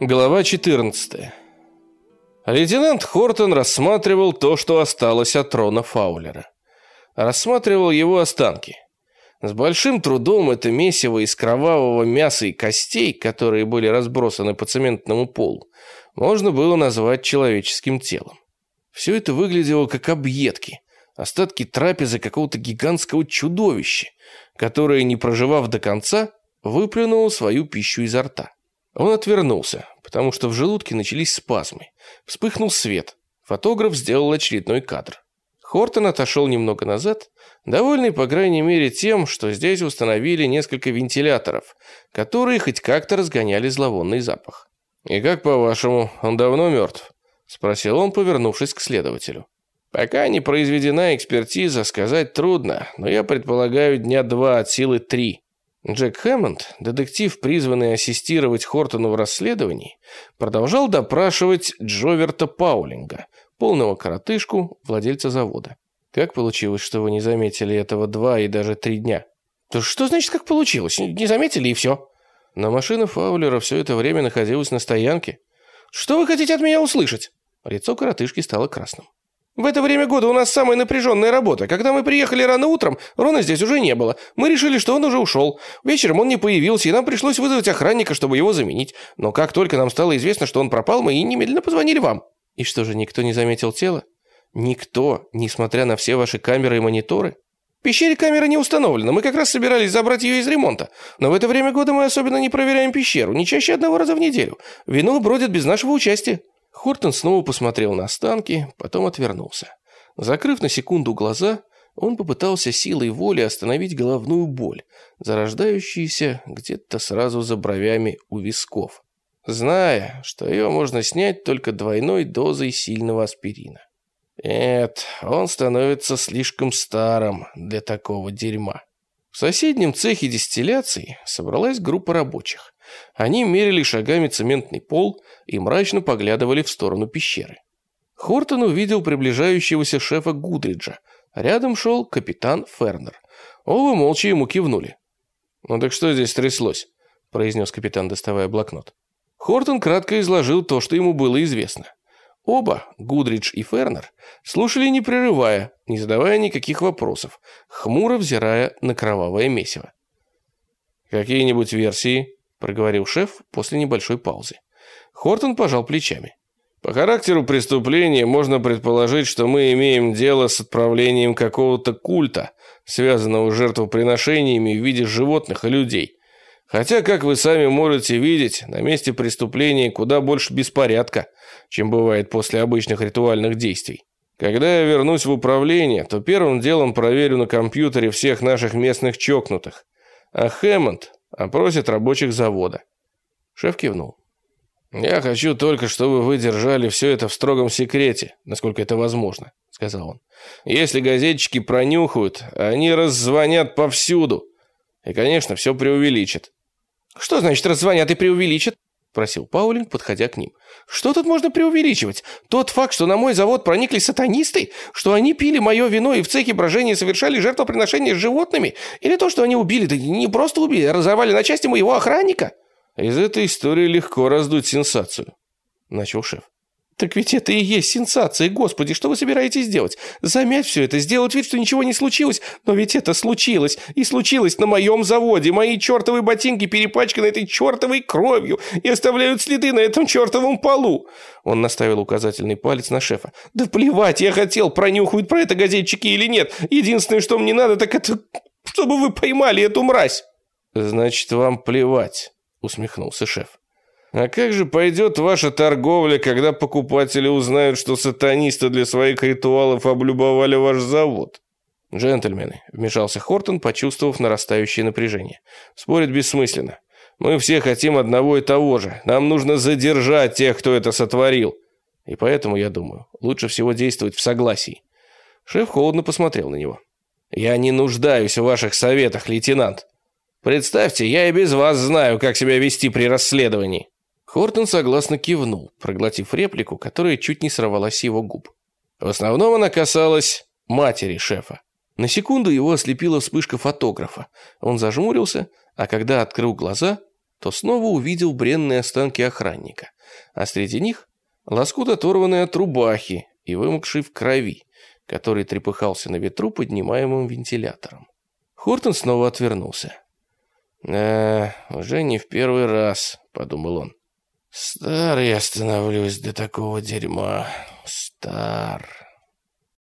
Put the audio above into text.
Глава 14. Лейтенант Хортон рассматривал то, что осталось от трона Фаулера. Рассматривал его останки. С большим трудом это месиво из кровавого мяса и костей, которые были разбросаны по цементному полу, можно было назвать человеческим телом. Все это выглядело как объедки, остатки трапезы какого-то гигантского чудовища, которое, не проживав до конца, выплюнуло свою пищу изо рта. Он отвернулся, потому что в желудке начались спазмы. Вспыхнул свет. Фотограф сделал очередной кадр. Хортон отошел немного назад, довольный, по крайней мере, тем, что здесь установили несколько вентиляторов, которые хоть как-то разгоняли зловонный запах. «И как, по-вашему, он давно мертв?» – спросил он, повернувшись к следователю. «Пока не произведена экспертиза, сказать трудно, но я предполагаю дня два от силы три. Джек Хэммонд, детектив, призванный ассистировать Хортону в расследовании, продолжал допрашивать Джоверта Паулинга, полного коротышку, владельца завода. Как получилось, что вы не заметили этого два и даже три дня? То что значит, как получилось? Не заметили и все. Но машина Фаулера все это время находилась на стоянке. Что вы хотите от меня услышать? Лицо коротышки стало красным. В это время года у нас самая напряженная работа. Когда мы приехали рано утром, Рона здесь уже не было. Мы решили, что он уже ушел. Вечером он не появился, и нам пришлось вызвать охранника, чтобы его заменить. Но как только нам стало известно, что он пропал, мы и немедленно позвонили вам. И что же, никто не заметил тело? Никто, несмотря на все ваши камеры и мониторы? В пещере камера не установлена, мы как раз собирались забрать ее из ремонта. Но в это время года мы особенно не проверяем пещеру, не чаще одного раза в неделю. Вино бродит без нашего участия. Хортон снова посмотрел на останки, потом отвернулся. Закрыв на секунду глаза, он попытался силой воли остановить головную боль, зарождающуюся где-то сразу за бровями у висков, зная, что ее можно снять только двойной дозой сильного аспирина. Нет, он становится слишком старым для такого дерьма. В соседнем цехе дистилляции собралась группа рабочих. Они мерили шагами цементный пол и мрачно поглядывали в сторону пещеры. Хортон увидел приближающегося шефа Гудриджа. Рядом шел капитан Фернер. Оба молча ему кивнули. «Ну так что здесь тряслось?» – произнес капитан, доставая блокнот. Хортон кратко изложил то, что ему было известно. Оба, Гудридж и Фернер, слушали не прерывая, не задавая никаких вопросов, хмуро взирая на кровавое месиво. «Какие-нибудь версии?» – проговорил шеф после небольшой паузы. Хортон пожал плечами. «По характеру преступления можно предположить, что мы имеем дело с отправлением какого-то культа, связанного с жертвоприношениями в виде животных и людей. Хотя, как вы сами можете видеть, на месте преступления куда больше беспорядка, чем бывает после обычных ритуальных действий. Когда я вернусь в управление, то первым делом проверю на компьютере всех наших местных чокнутых. А Хэммонд опросит рабочих завода. Шеф кивнул. «Я хочу только, чтобы вы держали все это в строгом секрете, насколько это возможно», — сказал он. «Если газетчики пронюхают, они раззвонят повсюду. И, конечно, все преувеличат. «Что значит раззвонят и преувеличат?» – просил Паулинг, подходя к ним. «Что тут можно преувеличивать? Тот факт, что на мой завод проникли сатанисты? Что они пили мое вино и в цехе брожения совершали жертвоприношения с животными? Или то, что они убили, да не просто убили, а разорвали на части моего охранника?» «Из этой истории легко раздуть сенсацию», – начал шеф. «Так ведь это и есть сенсация, господи, что вы собираетесь делать? Замять все это, сделать вид, что ничего не случилось? Но ведь это случилось, и случилось на моем заводе. Мои чертовы ботинки перепачканы этой чертовой кровью и оставляют следы на этом чертовом полу!» Он наставил указательный палец на шефа. «Да плевать, я хотел, пронюхают про это газетчики или нет. Единственное, что мне надо, так это... чтобы вы поймали эту мразь!» «Значит, вам плевать», усмехнулся шеф. А как же пойдет ваша торговля, когда покупатели узнают, что сатанисты для своих ритуалов облюбовали ваш завод? Джентльмены, вмешался Хортон, почувствовав нарастающее напряжение. Спорить бессмысленно. Мы все хотим одного и того же. Нам нужно задержать тех, кто это сотворил. И поэтому, я думаю, лучше всего действовать в согласии. Шеф холодно посмотрел на него. Я не нуждаюсь в ваших советах, лейтенант. Представьте, я и без вас знаю, как себя вести при расследовании. Хортон согласно кивнул, проглотив реплику, которая чуть не сорвалась с его губ. В основном она касалась матери шефа. На секунду его ослепила вспышка фотографа. Он зажмурился, а когда открыл глаза, то снова увидел бренные останки охранника, а среди них лоскут оторванный от рубахи и вымокший в крови, который трепыхался на ветру поднимаемым вентилятором. Хортон снова отвернулся. «Да, уже не в первый раз», — подумал он. «Стар я становлюсь до такого дерьма. Стар».